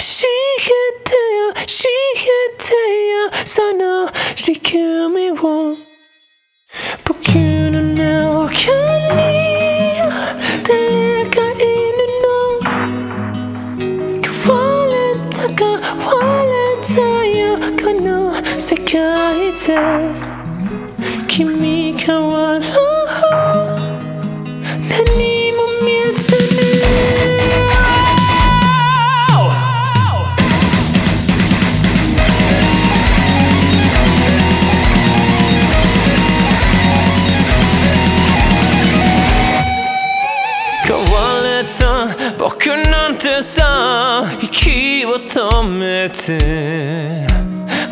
she hit there, she hit there, so no, she killed me one. But you don't know, can you? 내가 있는 너, 그 wallet가 wallet야, 그너 세계에君が笑 なんてさ息を止めて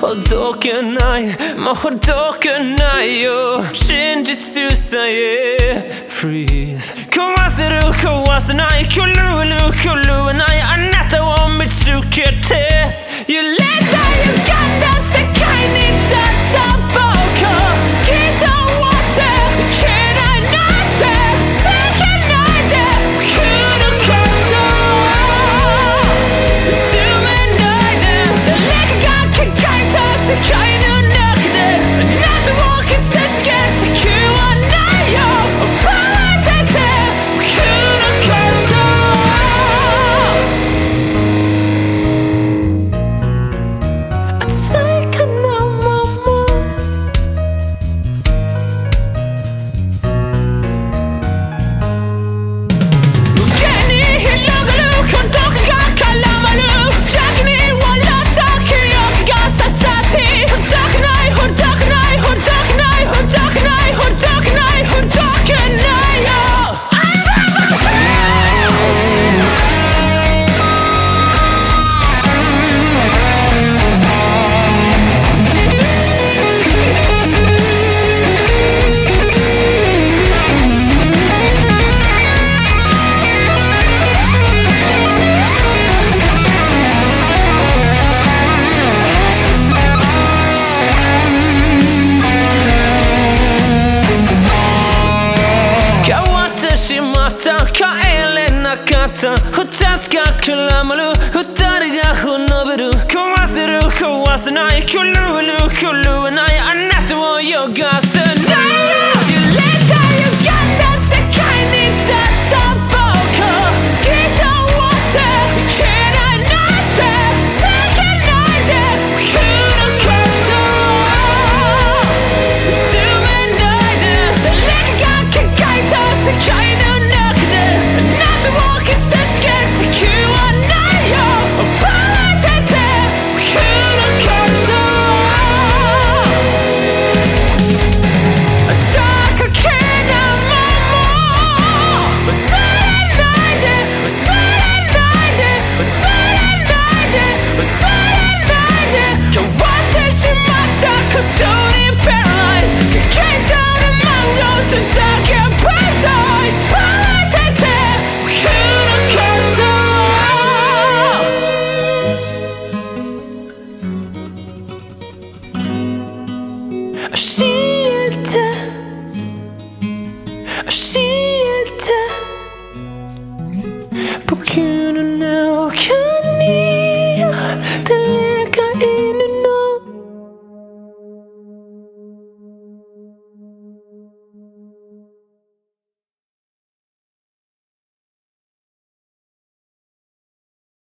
ほどけないもうほどけないよ。真実さえ Freeze 壊せる壊せない狂うる狂わないあなたを た二つが絡まる二人がほのべる壊せる壊せない狂うる狂